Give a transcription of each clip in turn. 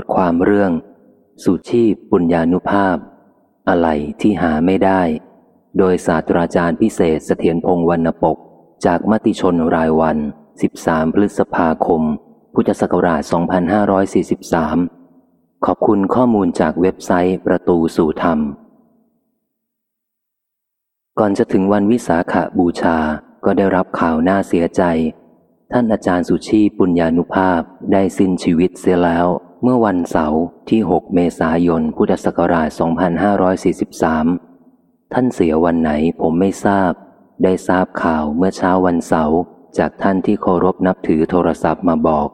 ทความเรื่อง สุชีพปุญญานุภาพ อะไรที่หาไม่ได้ โดยศาสตราจารย์พิเศษเสถียรพงศ์วรรณปก จากมติชนรายวัน 13 พฤษภาคม พุทธศักราช 2543 ขอบคุณข้อมูลจากเว็บไซต์ประตูสู่ธรรม ก่อนจะถึงวันวิสาขาบูชาก็ได้รับข่าวน่าเสียใจท่านอาจารย์สุชีปุญญานุภาพได้สิ้นชีวิตเสียแล้ว เมื่อวันเสาร์ที่ 6 เมษายน พุทธศักราช 2543 ท่านเสียวันไหนผมไม่ทราบ ได้ทราบข่าวเมื่อเช้าวันเสาร์จากท่านที่เคารพนับถือโทรศัพท์มาบอก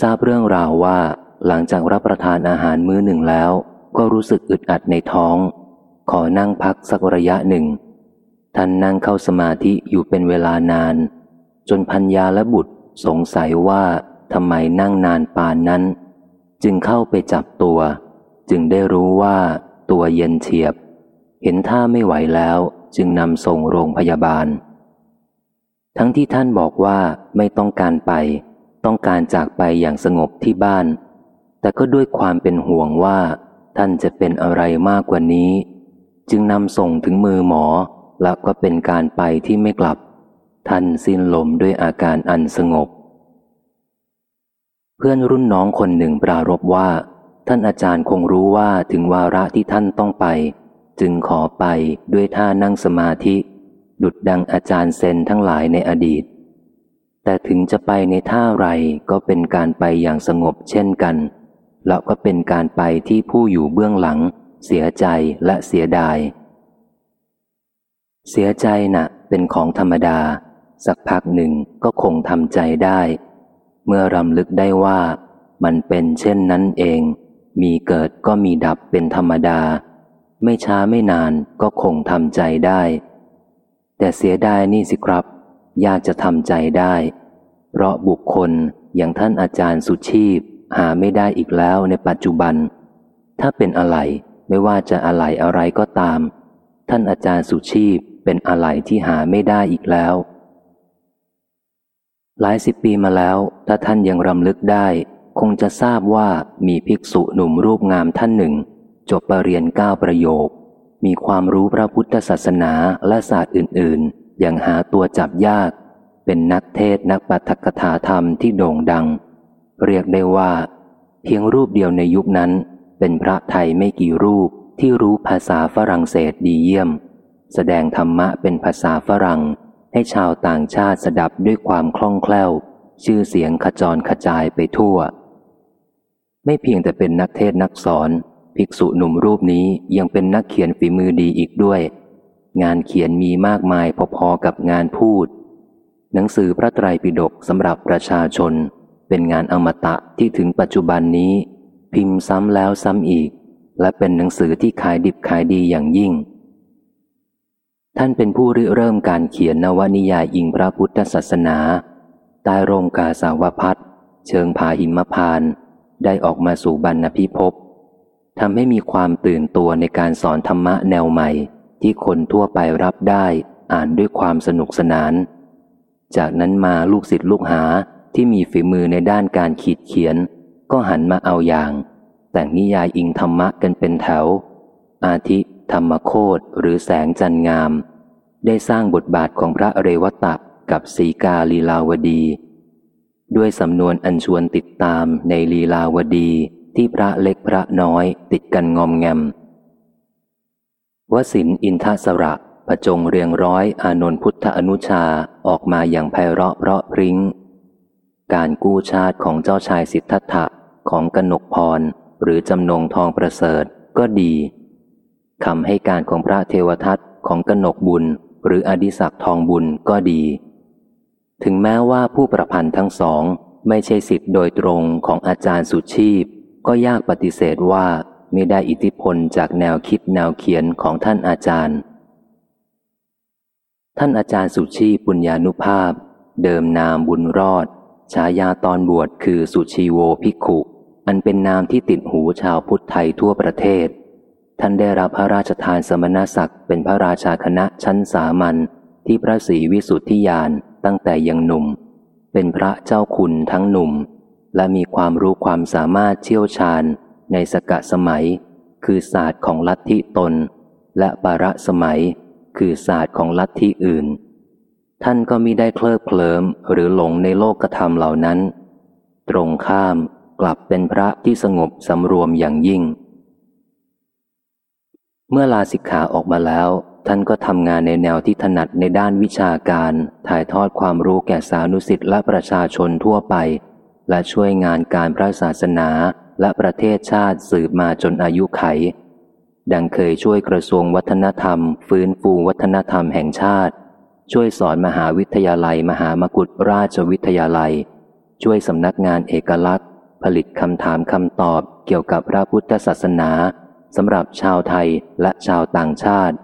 ทราบเรื่องราวว่า หลังจากรับประทานอาหารมื้อหนึ่งแล้ว ก็รู้สึกอึดอัดในท้อง ขอนั่งพักสักระยะหนึ่ง ท่านนั่งเข้าสมาธิอยู่เป็นเวลานาน จนพัญญาและบุตรสงสัยว่าทำไมนั่งนานปานนั้น จึงเข้าไปจับตัว จึงได้รู้ว่าตัวเย็นเฉียบ เห็นท่าไม่ไหวแล้วจึงนำส่งโรงพยาบาล ทั้งที่ท่านบอกว่าไม่ต้องการไป ต้องการจากไปอย่างสงบที่บ้าน แต่ก็ด้วยความเป็นห่วงว่า ท่านจะเป็นอะไรมากกว่านี้ จึงนำส่งถึงมือหมอ แล้วก็เป็นการไปที่ไม่กลับ ท่านสิ้นลมด้วยอาการอันสงบ เพื่อนรุ่นน้องคนหนึ่งปรารบว่า ท่านอาจารย์คงรู้ว่าถึงวาระที่ท่านต้องไป จึงขอไปด้วยท่านั่งสมาธิ ดุดดังอาจารย์เซนทั้งหลายในอดีต แต่ถึงจะไปในท่าไรก็เป็นการไปอย่างสงบเช่นกัน แล้วก็เป็นการไปที่ผู้อยู่เบื้องหลัง เสียใจและเสียดาย เสียใจนะ่ะ เป็นของธรรมดา สักพักหนึ่งก็คงทำใจได้ เมื่อรำลึกได้ว่ามันเป็นเช่นนั้นเอง มีเกิดก็มีดับเป็นธรรมดา ไม่ช้าไม่นานก็คงทำใจได้ แต่เสียดายนี่สิครับ ยากจะทำใจได้ เพราะบุคคลอย่างท่านอาจารย์สุชีพ หาไม่ได้อีกแล้วในปัจจุบัน ถ้าเป็นอะไรไม่ว่าจะอะไรอะไรก็ตาม ท่านอาจารย์สุชีพเป็นอะไรที่หาไม่ได้อีกแล้ว หลายสิบปีมาแล้ว ถ้าท่านยังรำลึกได้ คงจะทราบว่ามีภิกษุหนุ่มรูปงามท่านหนึ่ง จบปรริญญาเก้าประโยค มีความรู้พระพุทธศาสนาและศาสตร์อื่น ๆ อย่างหาตัวจับยาก เป็นนักเทศนักปัทกถาธรรมที่โด่งดัง เรียกได้ว่า เพียงรูปเดียวในยุคนั้น เป็นพระไทยไม่กี่รูปที่รู้ภาษาฝรั่งเศสดีเยี่ยม แสดงธรรมะเป็นภาษาฝรั่ง ให้ชาวต่างชาติสดับด้วยความคล่องแคล่ว ชื่อเสียงขจรขจายไปทั่ว ไม่เพียงแต่เป็นนักเทศนักสอน ภิกษุหนุ่มรูปนี้ยังเป็นนักเขียนฝีมือดีอีกด้วย งานเขียนมีมากมายพอๆกับงานพูด หนังสือพระไตรปิฎกสำหรับประชาชน เป็นงานอมตะที่ถึงปัจจุบันนี้ พิมพ์ซ้ำแล้วซ้ำอีก และเป็นหนังสือที่ขายดิบขายดีอย่างยิ่ง ท่านเป็นผู้ริเริ่มการเขียนนวนิยายอิงพระพุทธศาสนาใต้ร่มกาสาวพัดเชิงผาหิมพาน ได้ออกมาสู่บรรณพิภพทำให้มีความตื่นตัวในการสอนธรรมะแนวใหม่ ที่คนทั่วไปรับได้อ่านด้วยความสนุกสนาน จากนั้นมาลูกศิษย์ลูกหาที่มีฝีมือในด้านการขีดเขียน ก็หันมาเอาอย่าง แต่งนิยายอิงธรรมะกันเป็นแถว อาทิ ธรรมโคตหรือแสงจันงาม ได้สร้างบทบาทของพระเรวตะกับสีกาลีลาวดี ด้วยสำนวนอันชวนติดตามในลีลาวดีที่พระเล็กพระน้อยติดกันงอมแงมวศินอินทสระผจงเรียงร้อยอานนท์พุทธอนุชาออกมาอย่างไพเราะเพราะพริ้ง การกู้ชาติของเจ้าชายสิทธัตถะของกนกพร หรือจำนงทองประเสริฐก็ดี คำให้การของพระเทวทัตของกนกบุญ หรืออดิศักทองบุญก็ดี ถึงแม้ว่าผู้ประพันธ์ทั้งสองไม่ใช่สิทธิ์โดยตรงของอาจารย์สุชีพ ก็ยากปฏิเสธว่าไม่ได้อิทธิพลจากแนวคิดแนวเขียนของท่านอาจารย์ ท่านอาจารย์สุชีปุญญานุภาพ เดิมนามบุญรอด ฉายาตอนบวชคือสุชีโวภิกขุ อันเป็นนามที่ติดหูชาวพุทธไทยทั่วประเทศ ท่านได้รับพระราชทานสมณศักดิ์เป็นพระราชาคณะชั้นสามัญที่พระศรีวิสุทธิยานตั้งแต่ยังหนุ่ม เป็นพระเจ้าคุณทั้งหนุ่ม และมีความรู้ความสามารถเชี่ยวชาญในสกะสมัย คือศาสตร์ของลัทธิตน และปาระสมัย คือศาสตร์ของลัทธิอื่น ท่านก็มิได้เคลิบเคลิ้มหรือหลงในโลกธรรมเหล่านั้น ตรงข้ามกลับเป็นพระที่สงบสำรวมอย่างยิ่ง เมื่อลาสิกขาออกมาแล้ว ท่านก็ทำงานในแนวที่ถนัดในด้านวิชาการ ถ่ายทอดความรู้แก่สานุสิทธิและประชาชนทั่วไป และช่วยงานการพระศาสนาและประเทศชาติสืบมาจนอายุไข ดังเคยช่วยกระทรวงวัฒนธรรม ฟื้นฟูวัฒนธรรมแห่งชาติ ช่วยสอนมหาวิทยาลัย มหามกุฏราชวิทยาลัย ช่วยสำนักงานเอกลักษณ์ ผลิตคำถามคำตอบเกี่ยวกับพระพุทธศาสนา สำหรับชาวไทยและชาวต่างชาติ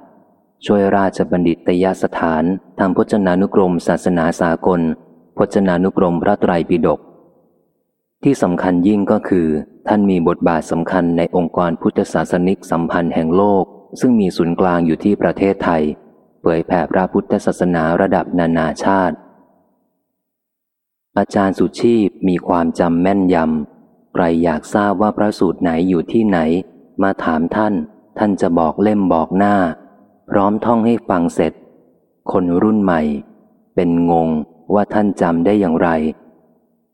ช่วยราชบัณฑิตยสถานทำพจนานุกรมศาสนาสากล พจนานุกรมพระไตรปิฎกที่สำคัญยิ่งก็คือ ท่านมีบทบาทสำคัญในองค์กรพุทธศาสนิกสัมพันธ์แห่งโลก ซึ่งมีศูนย์กลางอยู่ที่ประเทศไทย เผยแผ่พระพุทธศาสนาระดับนานาชาติ อาจารย์สุชีพมีความจำแม่นยำใครอยากทราบว่าพระสูตรไหนอยู่ที่ไหน มาถามท่าน ท่านจะบอกเล่มบอกหน้า พร้อมท่องให้ฟังเสร็จ คนรุ่นใหม่ เป็นงงว่าท่านจำได้อย่างไร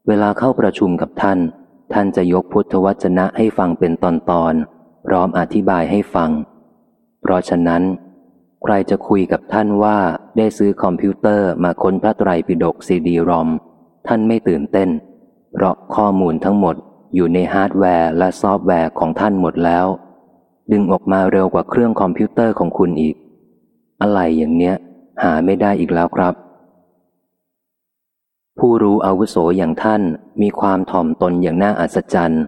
เวลาเข้าประชุมกับท่าน ท่านจะยกพุทธวจนะให้ฟังเป็นตอนๆพร้อมอธิบายให้ฟัง เพราะฉะนั้น ใครจะคุยกับท่านว่าได้ซื้อคอมพิวเตอร์มาค้นพระไตรปิฎกซีดีรอมท่านไม่ตื่นเต้น เพราะข้อมูลทั้งหมด อยู่ในฮาร์ดแวร์และซอฟต์แวร์ของท่านหมดแล้ว ดึงออกมาเร็วกว่าเครื่องคอมพิวเตอร์ของคุณอีก อะไรอย่างเนี้ย หาไม่ได้อีกแล้วครับ ผู้รู้อาวุโสอย่างท่านมีความถ่อมตนอย่างน่าอัศจรรย์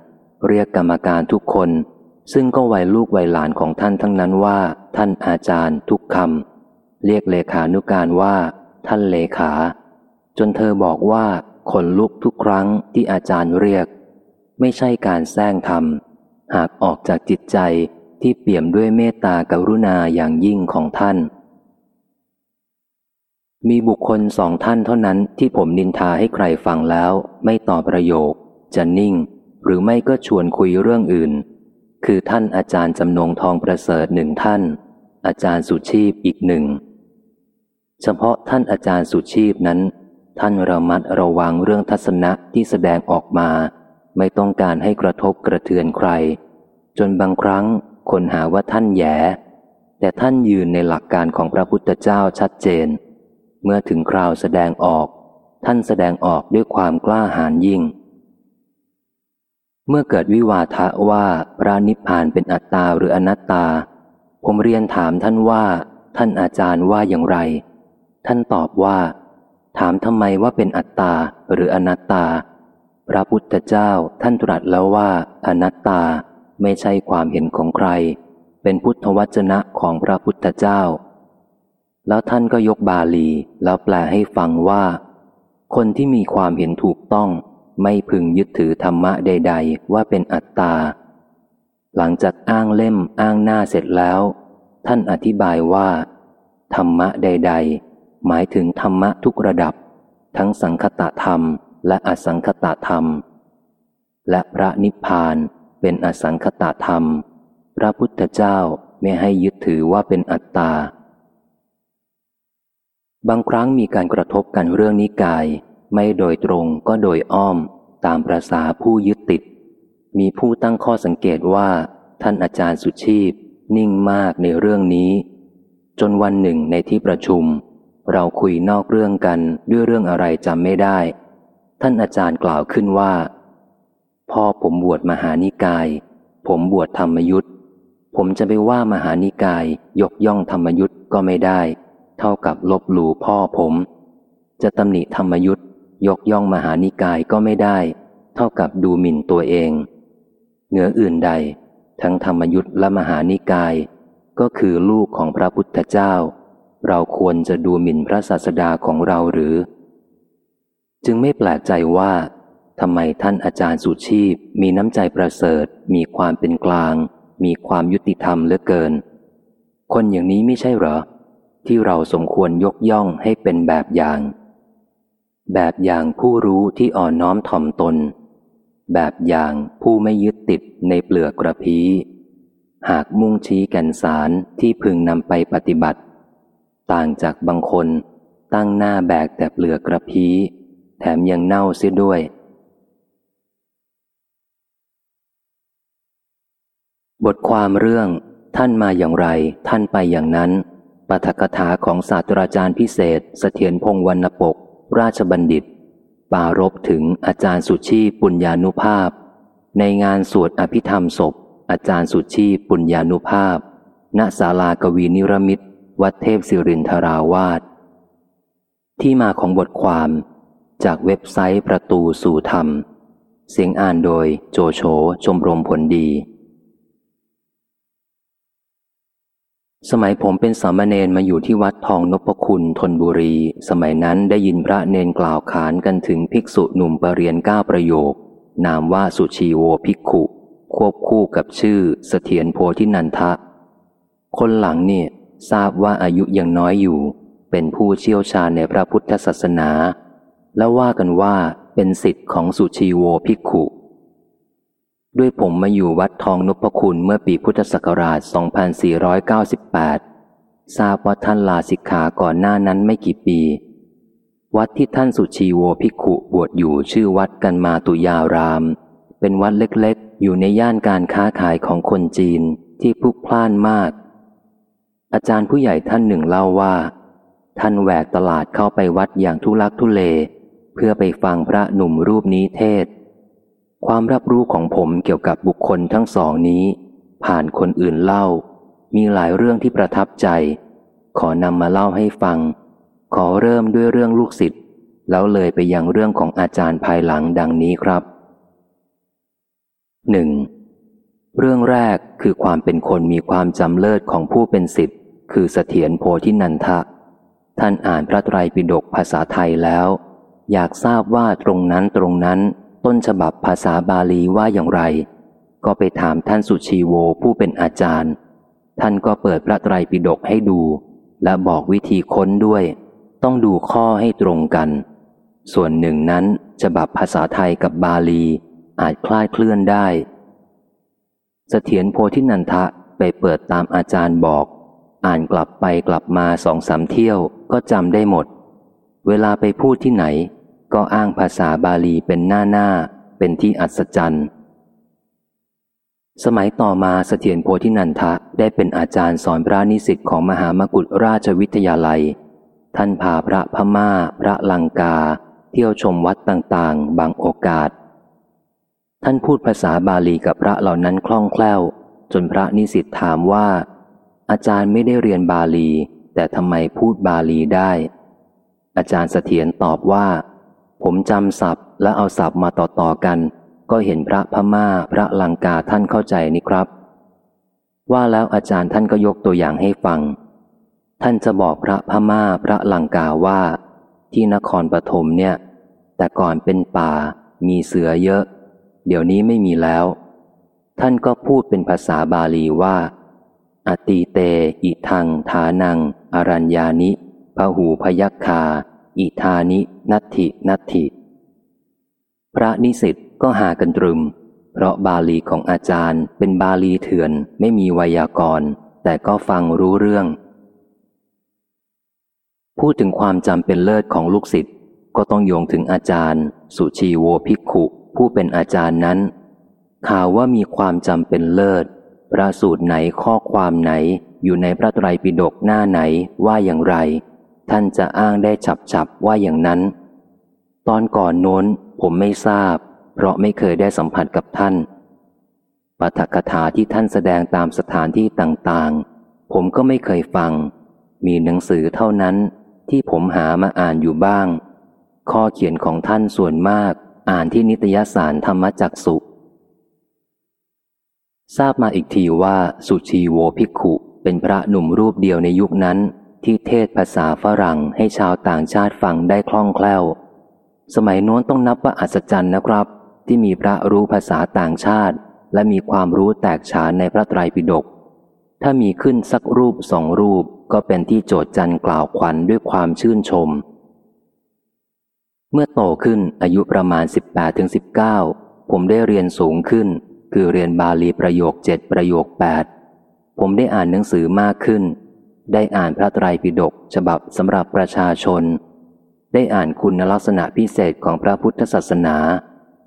เรียกกรรมการทุกคน ซึ่งก็วัยลูกวัยหลานของท่านทั้งนั้นว่า ท่านอาจารย์ทุกคำเรียกเลขานุการว่า ท่านเลขา จนเธอบอกว่าขนลุกทุกครั้งที่อาจารย์เรียก ไม่ใช่การแซงทำหากออกจากจิตใจที่เปี่ยมด้วยเมตตากรุณาอย่างยิ่งของท่าน มีบุคคลสองท่านเท่านั้นที่ผมนินทาให้ใครฟังแล้ว ไม่ตอบประโยค จะนิ่ง หรือไม่ก็ชวนคุยเรื่องอื่น คือท่านอาจารย์จำนงทองประเสริฐหนึ่งท่าน อาจารย์สุชีพอีกหนึ่ง เฉพาะท่านอาจารย์สุชีพนั้น ท่านระมัดระวังเรื่องทัศนะที่แสดงออกมา ไม่ต้องการให้กระทบกระเทือนใคร จนบางครั้งคนหาว่าท่านแย่แต่ท่านยืนในหลักการของพระพุทธเจ้าชัดเจน เมื่อถึงคราวแสดงออก ท่านแสดงออกด้วยความกล้าหาญยิ่ง เมื่อเกิดวิวาทะว่าพระนิพพานเป็นอัตตาหรืออนัตตา ผมเรียนถามท่านว่า ท่านอาจารย์ว่าอย่างไร ท่านตอบว่า ถามทำไมว่าเป็นอัตตาหรืออนัตตา พระพุทธเจ้าท่านตรัสแล้วว่าอนัตตาไม่ใช่ความเห็นของใคร เป็นพุทธวจนะของพระพุทธเจ้า แล้วท่านก็ยกบาลีแล้วแปลให้ฟังว่า คนที่มีความเห็นถูกต้อง ไม่พึงยึดถือธรรมะใด ๆ ว่าเป็นอัตตา หลังจากอ้างเล่มอ้างหน้าเสร็จแล้ว ท่านอธิบายว่า ธรรมะใด ๆ หมายถึงธรรมะทุกระดับ ทั้งสังคตธรรม และอสังคตธรรม และพระนิพพานเป็นอสังคตธรรม พระพุทธเจ้าไม่ให้ยึดถือว่าเป็นอัตตา บางครั้งมีการกระทบกันเรื่องนิกาย ไม่โดยตรงก็โดยอ้อมตามประษาผู้ยึดติด มีผู้ตั้งข้อสังเกตว่า ท่านอาจารย์สุชีพ นิ่งมากในเรื่องนี้ จนวันหนึ่งในที่ประชุม เราคุยนอกเรื่องกันด้วยเรื่องอะไรจำไม่ได้ ท่านอาจารย์กล่าวขึ้นว่า พ่อผมบวชมหานิกาย ผมบวชธรรมยุทธผมจะไปว่ามหานิกายยกย่องธรรมยุทธก็ไม่ได้ เท่ากับลบหลู่พ่อผม จะตำหนิธรรมยุทธยกย่องมหานิกายก็ไม่ได้ เท่ากับดูหมิ่นตัวเอง เหนืออื่นใด ทั้งธรรมยุทธและมหานิกาย ก็คือลูกของพระพุทธเจ้า เราควรจะดูหมิ่นพระศาสดาของเราหรือ จึงไม่แปลกใจว่าทำไมท่านอาจารย์สุชีพ มีน้ำใจประเสริฐ มีความเป็นกลาง มีความยุติธรรมเหลือเกิน คนอย่างนี้ไม่ใช่เหรอ ที่เราสมควรยกย่องให้เป็นแบบอย่าง แบบอย่างผู้รู้ที่อ่อนน้อมถ่อมตน แบบอย่างผู้ไม่ยึดติดในเปลือกกระพี หากมุ่งชี้แก่นสารที่พึงนำไปปฏิบัติ ต่างจากบางคนตั้งหน้าแบกแต่เปลือกกระพี แถมยังเน่าเสียด้วย บทความเรื่อง ท่านมาอย่างไร ท่านไปอย่างนั้นปาฐกถาของศาสตราจารย์พิเศษเสถียรพงศ์วรรณปก ราชบัณฑิต ปารบถึงอาจารย์สุชีปุญญานุภาพ ในงานสวดอภิธรรมศพ อาจารย์สุชีปุญญานุภาพ ณศาลากวีนิรมิตวัดเทพศิรินทราวาสที่มาของบทความ จากเว็บไซต์ประตูสู่ธรรม เสียงอ่านโดยโจโฉชมรมผลดี สมัยผมเป็นสามเณรมาอยู่ที่วัดทองนพคุณทนบุรี สมัยนั้นได้ยินพระเนนกล่าวขานกันถึงภิกษุหนุ่มปรเรียนก้าประโยค นามว่าสุชีโวภิกขุ ควบคู่กับชื่อเสถียรโพธินันทะ คนหลังเนี่ยทราบว่าอายุยังน้อยอยู่ เป็นผู้เชี่ยวชาญในพระพุทธศาสนา และว่ากันว่าเป็นสิทธิ์ของสุชีโวภิกขุ ด้วยผมมาอยู่วัดทองนพคุณเมื่อปีพุทธศักราช 2498 ทราบว่าท่านลาสิกขาก่อนหน้านั้นไม่กี่ปี วัดที่ท่านสุชีโวภิกขุบวชอยู่ชื่อวัดกันมาตุยาราม เป็นวัดเล็กๆ อยู่ในย่านการค้าขายของคนจีนที่พลุกพล่านมาก อาจารย์ผู้ใหญ่ท่านหนึ่งเล่าว่า ท่านแหวกตลาดเข้าไปวัดอย่างทุลักทุเล เพื่อไปฟังพระหนุ่มรูปนี้เทศ ความรับรู้ของผมเกี่ยวกับบุคคลทั้งสองนี้ ผ่านคนอื่นเล่า มีหลายเรื่องที่ประทับใจ ขอนำมาเล่าให้ฟัง ขอเริ่มด้วยเรื่องลูกศิษย์แล้วเลยไปยังเรื่องของอาจารย์ภายหลังดังนี้ครับหนึ่งเรื่องแรกคือความเป็นคนมีความจำเลิศของผู้เป็นศิษย์คือเสถียรโพธินันทะ ท่านอ่านพระไตรปิฎกภาษาไทยแล้ว อยากทราบว่าตรงนั้นตรงนั้น ต้นฉบับภาษาบาลีว่าอย่างไร ก็ไปถามท่านสุชีโวผู้เป็นอาจารย์ ท่านก็เปิดพระไตรปิฎกให้ดู และบอกวิธีค้นด้วย ต้องดูข้อให้ตรงกัน ส่วนหนึ่งนั้นฉบับภาษาไทยกับบาลีอาจคลาดเคลื่อนได้เสถียรโพธินันทะไปเปิดตามอาจารย์บอก อ่านกลับไปกลับมาสองสามเที่ยวก็จำได้หมด เวลาไปพูดที่ไหน ก็อ้างภาษาบาลีเป็นหน้าหน้าเป็นที่อัศจรรย์ สมัยต่อมาเสถียรโพธินันทะได้เป็นอาจารย์สอนพระนิสิตของมหามกุฏราชวิทยาลัย ท่านพาพระพมา่า พระลังกา เที่ยวชมวัดต่างๆ บางโอกาส ท่านพูดภาษาบาลีกับพระเหล่านั้นคล่องแคล่ว จนพระนิสิตถามว่า อาจารย์ไม่ได้เรียนบาลี แต่ทำไมพูดบาลีได้ อาจารย์เสถียรตอบว่า ผมจำศัพท์และเอาศัพท์มาต่อๆกัน ก็เห็นพระพม่าพระลังกาท่านเข้าใจนี่ครับ ว่าแล้วอาจารย์ท่านก็ยกตัวอย่างให้ฟัง ท่านจะบอกพระพม่าพระลังกาว่า ที่นครปฐมเนี่ย แต่ก่อนเป็นป่า มีเสือเยอะ เดี๋ยวนี้ไม่มีแล้ว ท่านก็พูดเป็นภาษาบาลีว่า อติเต อิทัง ฐานัง อรัญญานิพหูพยัคคา อิธานิ นัตถิ นัตถิ พระนิสิตก็หากันตรึม เพราะบาลีของอาจารย์เป็นบาลีเถื่อนไม่มีไวยากรณ์ แต่ก็ฟังรู้เรื่อง พูดถึงความจำเป็นเลิศของลูกศิษย์ก็ต้องโยงถึงอาจารย์ สุชีโวภิกขุ ผู้เป็นอาจารย์นั้น ข่าวว่ามีความจำเป็นเลิศพระสูตรไหนข้อความไหนอยู่ในพระไตรปิฎกหน้าไหนว่าอย่างไร ท่านจะอ้างได้ฉับฉับว่าอย่างนั้น ตอนก่อนโน้นผมไม่ทราบ เพราะไม่เคยได้สัมผัสกับท่านปาฐกถาที่ท่านแสดงตามสถานที่ต่างๆ ผมก็ไม่เคยฟัง มีหนังสือเท่านั้นที่ผมหามาอ่านอยู่บ้าง ข้อเขียนของท่านส่วนมากอ่านที่นิตยสารธรรมจักสุทราบมาอีกทีว่าสุชีโวภิกขุ เป็นพระหนุ่มรูปเดียวในยุคนั้น ที่เทศภาษาฝรั่งให้ชาวต่างชาติฟังได้คล่องแคล่ว สมัยโน้นต้องนับว่าอัศจรรย์นะครับ ที่มีพระรู้ภาษาต่างชาติ และมีความรู้แตกฉานในพระไตรปิฎกถ้ามีขึ้นสักรูปสองรูปก็เป็นที่โจทย์จันกล่าวขวัญด้วยความชื่นชม เมื่อโตขึ้นอายุประมาณ 18-19 ผมได้เรียนสูงขึ้น คือเรียนบาลีประโยคเจ็ดประโยคแปดผมได้อ่านหนังสือมากขึ้น ได้อ่านพระไตรปิฎกฉบับสำหรับประชาชน ได้อ่านคุณลักษณะพิเศษของพระพุทธศาสนา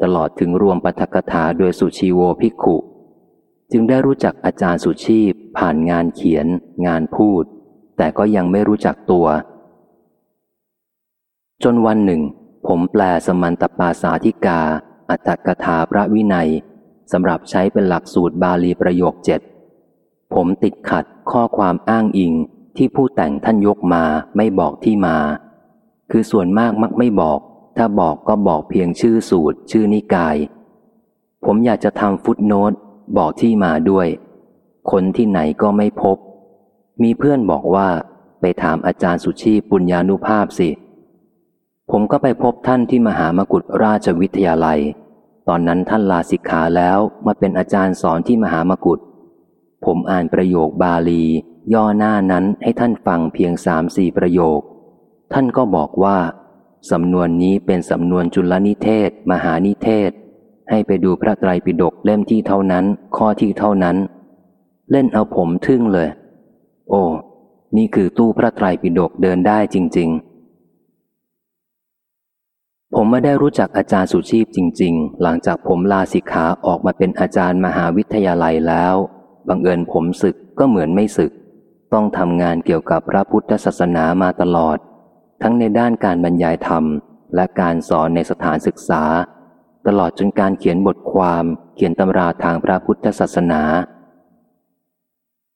ตลอดถึงรวมปฐกถาโดยสุชีโวภิกขุ จึงได้รู้จักอาจารย์สุชีพ ผ่านงานเขียน งานพูด แต่ก็ยังไม่รู้จักตัว จนวันหนึ่ง ผมแปลสมันตปาสาธิกา อัตถกถาพระวินัยสำหรับใช้เป็นหลักสูตรบาลีประโยคเจ็ดผมติดขัดข้อความอ้างอิง ที่ผู้แต่งท่านยกมาไม่บอกที่มา คือส่วนมากมักไม่บอก ถ้าบอกก็บอกเพียงชื่อสูตร ชื่อนิกาย ผมอยากจะทำฟุตโนตบอกที่มาด้วย คนที่ไหนก็ไม่พบ มีเพื่อนบอกว่าไปถามอาจารย์สุชีปุญญานุภาพสิ ผมก็ไปพบท่านที่มหามกุฏราชวิทยาลัย ตอนนั้นท่านลาสิกขาแล้วมาเป็นอาจารย์สอนที่มหามกุฏ ผมอ่านประโยคบาลี ย่อหน้านั้นให้ท่านฟังเพียงสามสี่ประโยค ท่านก็บอกว่า สำนวนนี้เป็นสำนวนจุลนิเทศ มหานิเทศ ให้ไปดูพระไตรปิฎกเล่มที่เท่านั้น ข้อที่เท่านั้น เล่นเอาผมทึ่งเลย โอ้นี่คือตู้พระไตรปิฎกเดินได้จริง ๆ ผมไม่ได้รู้จักอาจารย์สุชีพจริง ๆ หลังจากผมลาสิกขาออกมาเป็นอาจารย์มหาวิทยาลัยแล้ว บังเอิญผมศึกก็เหมือนไม่ศึก ต้องทำงานเกี่ยวกับพระพุทธศาสนามาตลอด ทั้งในด้านการบรรยายธรรม และการสอนในสถานศึกษา ตลอดจนการเขียนบทความเขียนตำราทางพระพุทธศาสนา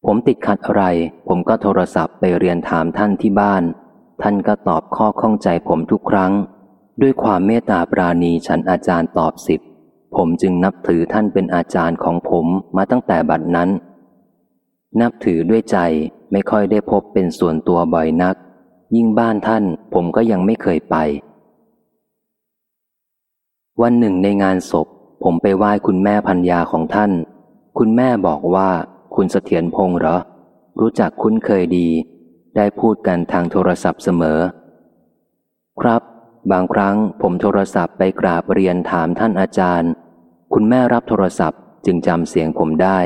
ผมติดขัดอะไร ผมก็โทรศัพท์ไปเรียนถามท่านที่บ้าน ท่านก็ตอบข้อข้องใจผมทุกครั้ง ด้วยความเมตตาปราณีฉันอาจารย์ตอบสิบผมจึงนับถือท่านเป็นอาจารย์ของผมมาตั้งแต่บัดนั้น นับถือด้วยใจ ไม่ค่อยได้พบเป็นส่วนตัวบ่อยนัก ยิ่งบ้านท่านผมก็ยังไม่เคยไป วันหนึ่งในงานศพ ผมไปไหว้คุณแม่พัญญาของท่าน คุณแม่บอกว่าคุณเสถียรพงษ์เหรอ รู้จักคุ้นเคยดี ได้พูดกันทางโทรศัพท์เสมอ ครับ บางครั้งผมโทรศัพท์ไปกราบเรียนถามท่านอาจารย์ คุณแม่รับโทรศัพท์จึงจำเสียงผมได้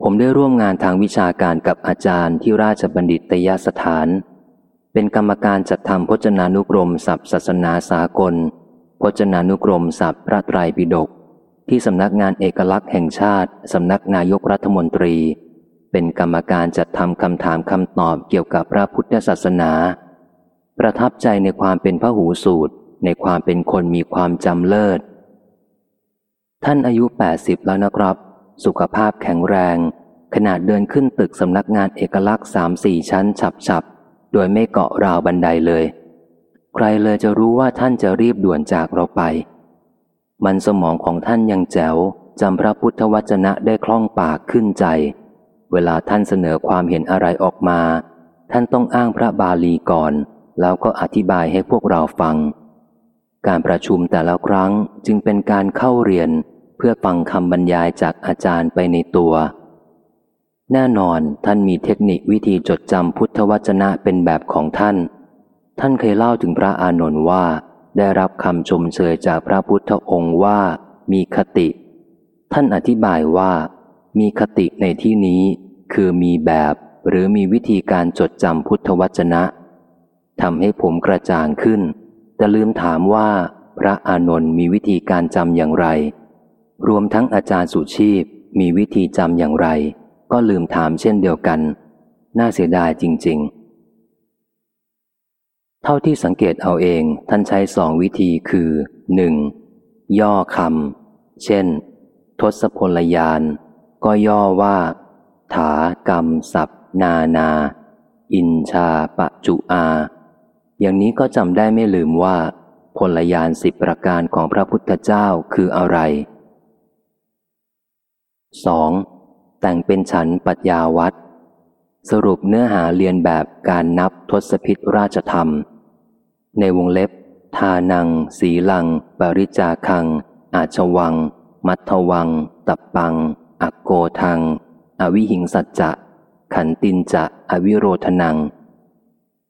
ผมได้ร่วมงานทางวิชาการกับอาจารย์ที่ราชบัณฑิตยสถาน เป็นกรรมการจัดทำพจนานุกรมศัพท์ศาสนาสากล พจนานุกรมศัพท์พระไตรปิฎกที่สำนักงานเอกลักษณ์แห่งชาติ สำนักนายกรัฐมนตรี เป็นกรรมการจัดทำคำถามคำตอบเกี่ยวกับพระพุทธศาสนา ประทับใจในความเป็นพระหูสูตร ในความเป็นคนมีความจำเลิศ ท่านอายุ 80 แล้วนะครับ สุขภาพแข็งแรง ขนาดเดินขึ้นตึกสำนักงานเอกลักษณ์สามสี่ชั้นฉับๆ โดยไม่เกาะราวบันไดเลย ใครเลยจะรู้ว่าท่านจะรีบด่วนจากเราไป มันสมองของท่านยังแจ๋วจำพระพุทธวจนะได้คล่องปากขึ้นใจ เวลาท่านเสนอความเห็นอะไรออกมา ท่านต้องอ้างพระบาลีก่อน แล้วก็อธิบายให้พวกเราฟัง การประชุมแต่ละครั้งจึงเป็นการเข้าเรียน พื่อฟังคำบรรยายจากอาจารย์ไปในตัว แน่นอนท่านมีเทคนิควิธีจดจำพุทธวจนะเป็นแบบของท่าน ท่านเคยเล่าถึงพระอานนท์ว่า ได้รับคำชมเชยจากพระพุทธองค์ว่า มีคติ ท่านอธิบายว่า มีคติในที่นี้ คือมีแบบ หรือมีวิธีการจดจำพุทธวจนะทำให้ผมกระจ่างขึ้น แต่ลืมถามว่า พระอานนท์มีวิธีการจำอย่างไร รวมทั้งอาจารย์สุชีพมีวิธีจำอย่างไร ก็ลืมถามเช่นเดียวกัน น่าเสียดายจริง ๆ เท่าที่สังเกตเอาเองท่านใช้สองวิธีคือหนึ่งย่อคำเช่น ทศพลยาน ก็ย่อว่า ถากรรมสับนานา อินชาปะจุอา อย่างนี้ก็จำได้ไม่ลืมว่าพลยานสิบประการของพระพุทธเจ้าคืออะไร 2. แต่งเป็นฉันปัญญาวัด สรุปเนื้อหาเรียนแบบการนับทศพิษราชธรรม ในวงเล็บ ทานัง สีลัง ปริจาคัง อาชวัง มัทวัง ตับปัง อักโกทัง อวิหิงสัจจะ ขันตินจะ อวิโรธนัง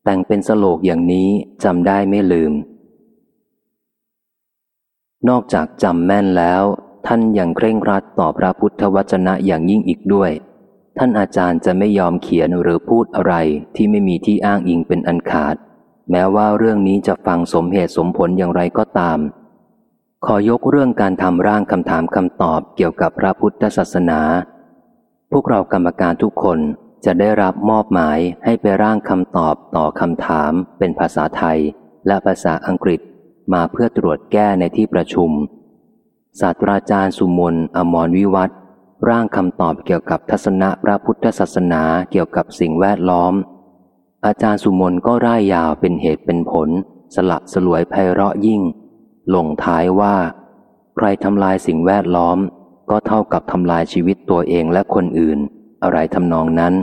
แต่งเป็นสโลกอย่างนี้จำได้ไม่ลืม นอกจากจำแม่นแล้ว ท่านยังเคร่งครัดต่อพระพุทธวจนะอย่างยิ่งอีกด้วย ท่านอาจารย์จะไม่ยอมเขียนหรือพูดอะไรที่ไม่มีที่อ้างอิงเป็นอันขาด แม้ว่าเรื่องนี้จะฟังสมเหตุสมผลอย่างไรก็ตาม ขอยกเรื่องการทำร่างคำถามคำตอบเกี่ยวกับพระพุทธศาสนา พวกเรากรรมการทุกคนจะได้รับมอบหมายให้ไปร่างคำตอบต่อคำถามเป็นภาษาไทย และภาษาอังกฤษมาเพื่อตรวจแก้ในที่ประชุม ศาสตราจารย์สุมนอมรวิวัตรร่างคำตอบเกี่ยวกับทัศนะพระพุทธศาสนาเกี่ยวกับสิ่งแวดล้อม อาจารย์สุมนก็ร่ายยาวเป็นเหตุเป็นผล สละสลวยไพเราะยิ่ง ลงท้ายว่า ใครทำลายสิ่งแวดล้อม ก็เท่ากับทำลายชีวิตตัวเองและคนอื่น อะไรทำนองนั้น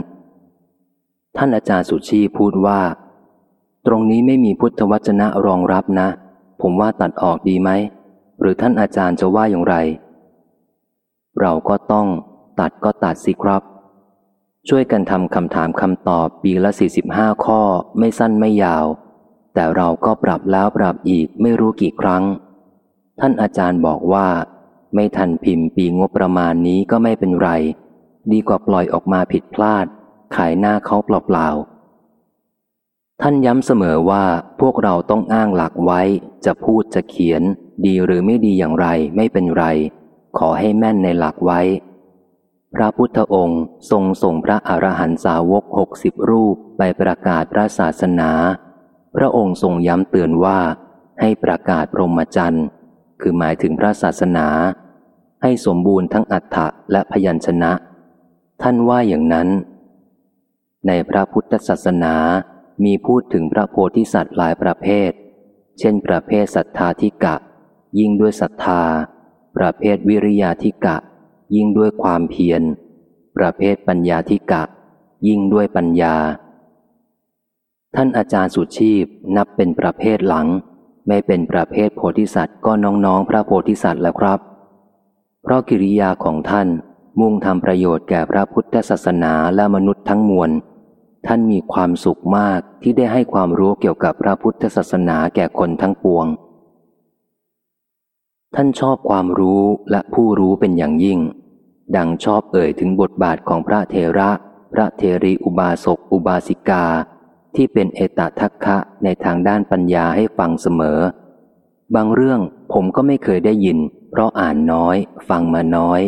ท่านอาจารย์สุชีพูดว่า ตรงนี้ไม่มีพุทธวจนะรองรับนะ ผมว่าตัดออกดีไหม หรือท่านอาจารย์จะว่าอย่างไร เราก็ต้องตัดก็ตัดสิครับ ช่วยกันทำคำถามคำตอบปีละ 45 ข้อไม่สั้นไม่ยาว แต่เราก็ปรับแล้วปรับอีกไม่รู้กี่ครั้ง ท่านอาจารย์บอกว่า ไม่ทันพิมพ์ปีงบประมาณนี้ก็ไม่เป็นไร ดีกว่าปล่อยออกมาผิดพลาด ขายหน้าเขาเปล่าๆท่านย้ำเสมอว่าพวกเราต้องอ้างหลักไว้ จะพูดจะเขียน ดีหรือไม่ดีอย่างไรไม่เป็นไร ขอให้แม่นในหลักไว้ พระพุทธองค์ทรงส่งพระอรหันตสาวกหกสิบรูปไปประกาศพระศาสนา พระองค์ทรงย้ำเตือนว่า ให้ประกาศพรหมจรรย์คือหมายถึงพระศาสนา ให้สมบูรณ์ทั้งอัฏฐะและพยัญชนะ ท่านว่าอย่างนั้น ในพระพุทธศาสนามีพูดถึงพระโพธิสัตว์หลายประเภท เช่นประเภทศรัทธาธิกะ ยิ่งด้วยศรัทธา ประเภทวิริยาธิกะ ยิ่งด้วยความเพียร ประเภทปัญญาธิกะ ยิ่งด้วยปัญญา ท่านอาจารย์สุชีพนับเป็นประเภทหลัง ไม่เป็นประเภทโพธิสัตว์ก็น้องๆ พระโพธิสัตว์แล้วครับ เพราะกิริยาของท่านมุ่งทำประโยชน์แก่พระพุทธศาสนาและมนุษย์ทั้งมวล ท่านมีความสุขมากที่ได้ให้ความรู้เกี่ยวกับพระพุทธศาสนาแก่คนทั้งปวง ท่านชอบความรู้และผู้รู้เป็นอย่างยิ่ง ดังชอบเอ่ยถึงบทบาทของพระเทระ พระเทรีอุบาสกอุบาสิกา ที่เป็นเอตทัคคะในทางด้านปัญญาให้ฟังเสมอ บางเรื่องผมก็ไม่เคยได้ยิน เพราะอ่านน้อย ฟังมาน้อย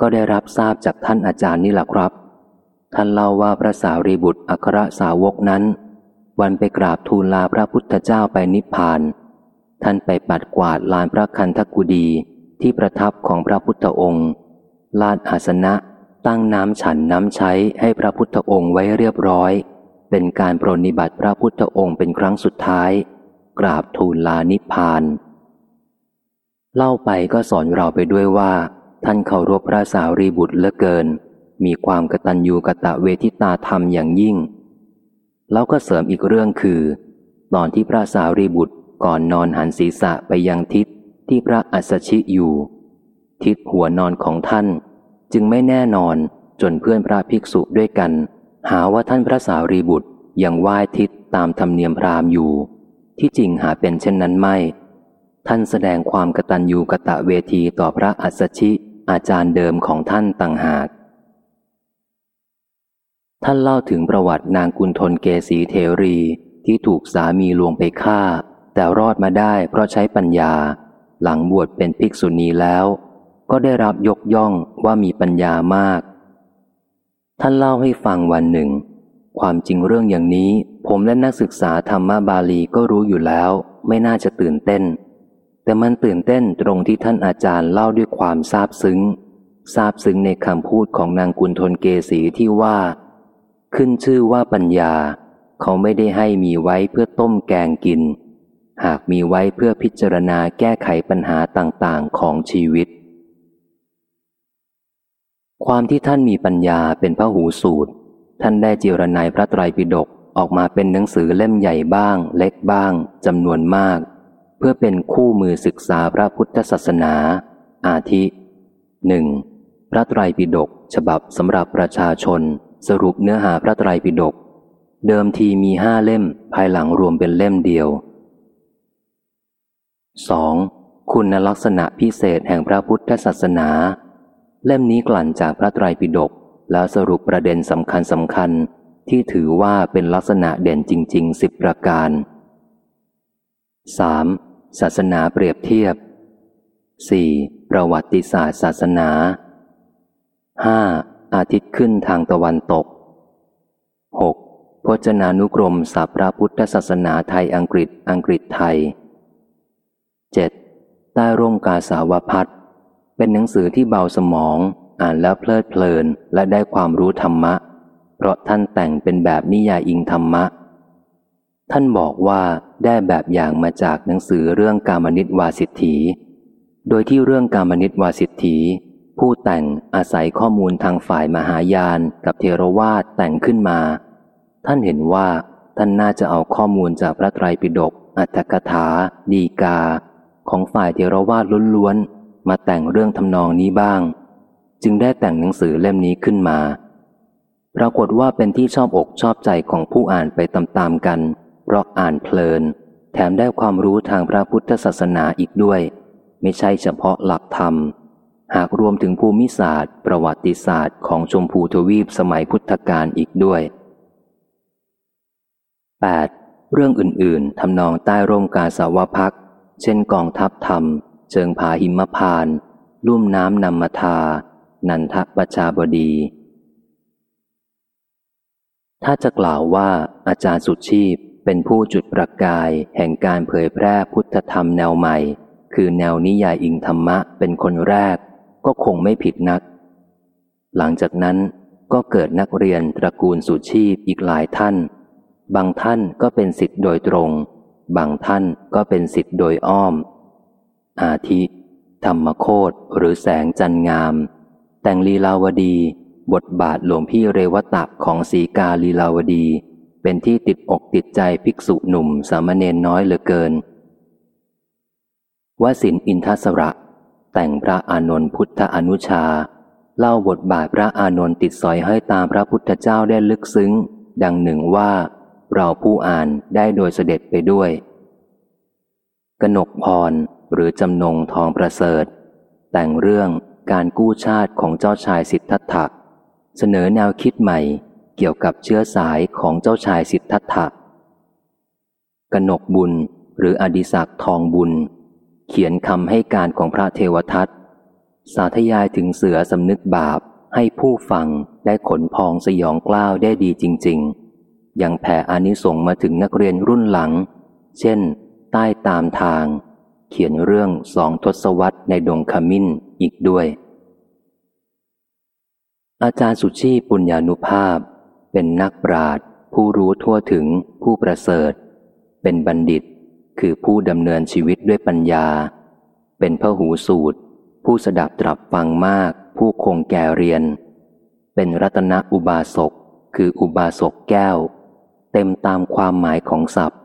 ก็ได้รับทราบจากท่านอาจารย์นี่แหละครับ ท่านเล่าว่าพระสารีบุตรอัครสาวกนั้น วันไปกราบทูลลาพระพุทธเจ้าไปนิพพาน ท่านไปปัดกวาดลานพระคันธกุดีที่ประทับของพระพุทธองค์ ลานอาสนะตั้งน้ำฉันน้ำใช้ให้พระพุทธองค์ไว้เรียบร้อย เป็นการปรนิบัติพระพุทธองค์เป็นครั้งสุดท้าย กราบทูลลานิพพาน เล่าไปก็สอนเราไปด้วยว่า ท่านเคารพพระสารีบุตรเหลือเกิน มีความกตัญญูกะตะเวทิตาธรรมอย่างยิ่ง แล้วก็เสริมอีกเรื่องคือ ตอนที่พระสารีบุตร ก่อนนอนหันศีรษะไปยังทิศที่พระอัสชิอยู่ ทิศหัวนอนของท่าน จึงไม่แน่นอนจนเพื่อนพระภิกษุด้วยกัน หาว่าท่านพระสารีบุตรยังไหว้ทิศตามธรรมเนียมพราหมณ์อยู่ ที่จริงหาเป็นเช่นนั้นไม่ ท่านแสดงความกตัญญูกะตะเวทีต่อพระอัสชิอาจารย์เดิมของท่านต่างหาก ท่านเล่าถึงประวัตินางกุณฑลเกษีเทรีที่ถูกสามีลวงไปฆ่า แต่รอดมาได้เพราะใช้ปัญญา หลังบวชเป็นภิกษุณีแล้ว ก็ได้รับยกย่องว่ามีปัญญามาก ท่านเล่าให้ฟังวันหนึ่ง ความจริงเรื่องอย่างนี้ ผมและนักศึกษาธรรมบาลีก็รู้อยู่แล้ว ไม่น่าจะตื่นเต้น แต่มันตื่นเต้นตรงที่ท่านอาจารย์เล่าด้วยความซาบซึ้งซาบซึ้งในคำพูดของนางกุณฑลเกษีที่ว่า ขึ้นชื่อว่าปัญญา เขาไม่ได้ให้มีไว้เพื่อต้มแกงกิน หากมีไว้เพื่อพิจารณาแก้ไขปัญหาต่างๆ ของชีวิต ความที่ท่านมีปัญญาเป็นพระหูสูตร ท่านได้จิรนายพระไตรปิฎกออกมาเป็นหนังสือเล่มใหญ่บ้าง เล็กบ้างจำนวนมาก เพื่อเป็นคู่มือศึกษาพระพุทธศาสนา อาทิหนึ่งพระไตรปิฎกฉบับสำหรับประชาชน สรุปเนื้อหาพระไตรปิฎกเดิมทีมีห้าเล่มภายหลังรวมเป็นเล่มเดียว 2. คุณลักษณะพิเศษแห่งพระพุทธศาสนา เล่มนี้กลั่นจากพระไตรปิฎกแล้วสรุปประเด็นสำคัญสำคัญที่ถือว่าเป็นลักษณะเด่นจริงๆสิบประการ 3. ศาสนาเปรียบเทียบ 4. ประวัติศาสตร์ศาสนา 5. อาทิตย์ขึ้นทางตะวันตก 6. พจนานุกรมสัพพระพุทธศาสนาไทยอังกฤษอังกฤษไทย 7. ใต้ร่มกาสาวพัดเป็นหนังสือที่เบาสมอง อ่านแล้วเพลิดเพลินและได้ความรู้ธรรมะ เพราะท่านแต่งเป็นแบบนิยายอิงธรรมะ ท่านบอกว่าได้แบบอย่างมาจากหนังสือเรื่องกามนิตวาสิทธีโดยที่เรื่องกามนิตวาสิทธีผู้แต่งอาศัยข้อมูลทางฝ่ายมหายานกับเทรวาสแต่งขึ้นมา ท่านเห็นว่าท่านน่าจะเอาข้อมูลจากพระไตรปิฎกอัตถกถา ดีกา ของฝ่ายเทรวาสล้วนๆ มาแต่งเรื่องทำนองนี้บ้าง จึงได้แต่งหนังสือเล่มนี้ขึ้นมา ปรากฏว่าเป็นที่ชอบอกชอบใจของผู้อ่านไปตามๆกันเพราะอ่านเพลิน แถมได้ความรู้ทางพระพุทธศาสนาอีกด้วย ไม่ใช่เฉพาะหลักธรรม หากรวมถึงภูมิศาสตร์ ประวัติศาสตร์ของชมพูทวีปสมัยพุทธกาลอีกด้วย 8. เรื่องอื่นๆทำนองใต้ร่มกาสาวพัก เช่นกองทัพธรรม เชิงผาหิมพานลุ่มน้ำนำมาทา นันทประชาบดี ถ้าจะกล่าวว่าอาจารย์สุชีพเป็นผู้จุดประกายแห่งการเผยแพร่พุทธธรรมแนวใหม่ คือแนวนิยายอิงธรรมะเป็นคนแรก ก็คงไม่ผิดนัก หลังจากนั้นก็เกิดนักเรียนตระกูลสุชีพอีกหลายท่าน บางท่านก็เป็นสิทธิ์โดยตรง บางท่านก็เป็นสิทธิ์โดยอ้อม อาทิ ธรรมโคตหรือแสงจันงาม แต่งลีลาวดี บทบาทหลวงพี่เรวตะของสีกาลีลาวดี เป็นที่ติดอกติดใจภิกษุหนุ่มสามเณรน้อยเหลือเกินวสินอินทศระ แต่งพระอานนท์พุทธอนุชา เล่าบทบาทพระอานนท์ติดสอยให้ตามพระพุทธเจ้าได้ลึกซึ้ง ดังหนึ่งว่า เราผู้อ่านได้โดยเสด็จไปด้วย กนกพรหรือจำนงทองประเสริฐ แต่งเรื่องการกู้ชาติของเจ้าชายสิทธัตถะเสนอแนวคิดใหม่เกี่ยวกับเชื้อสายของเจ้าชายสิทธัตถะกนกบุญหรืออดิศักทองบุญ เขียนคำให้การของพระเทวทัตสาธยายถึงเสือสำนึกบาปให้ผู้ฟังได้ขนพองสยองกล้าวได้ดีจริง ๆ ยังแผ่อานิสงส์มาถึงนักเรียนรุ่นหลัง เช่น ใต้ตามทาง เขียนเรื่องสองทศวรรษในดงขมิ้นอีกด้วย อาจารย์สุชีปุญญานุภาพ เป็นนักปราชญ์ผู้รู้ทั่วถึงผู้ประเสริฐ เป็นบัณฑิต คือผู้ดำเนินชีวิตด้วยปัญญา เป็นพระหูสูตร ผู้สดับตรับฟังมาก ผู้คงแก่เรียน เป็นรัตนอุบาสกคืออุบาสกแก้ว เต็มตามความหมายของศัพท์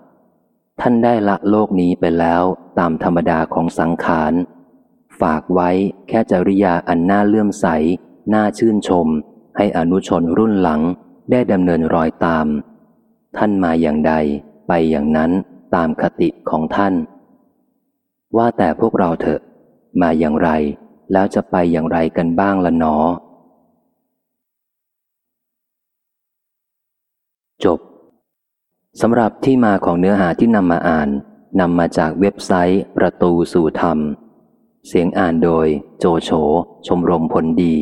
ท่านได้ละโลกนี้ไปแล้วตามธรรมดาของสังขาร ฝากไว้แค่จริยาอันน่าเลื่อมใส น่าชื่นชม ให้อนุชนรุ่นหลังได้ดำเนินรอยตาม ท่านมาอย่างใด ไปอย่างนั้นตามคติของท่าน ว่าแต่พวกเราเถอะ มาอย่างไร แล้วจะไปอย่างไรกันบ้างละหนอ จบ สำหรับที่มาของเนื้อหาที่นำมาอ่านนำมาจากเว็บไซต์ ประตูสู่ธรรม เสียงอ่านโดย โจโฉชมรมผลดี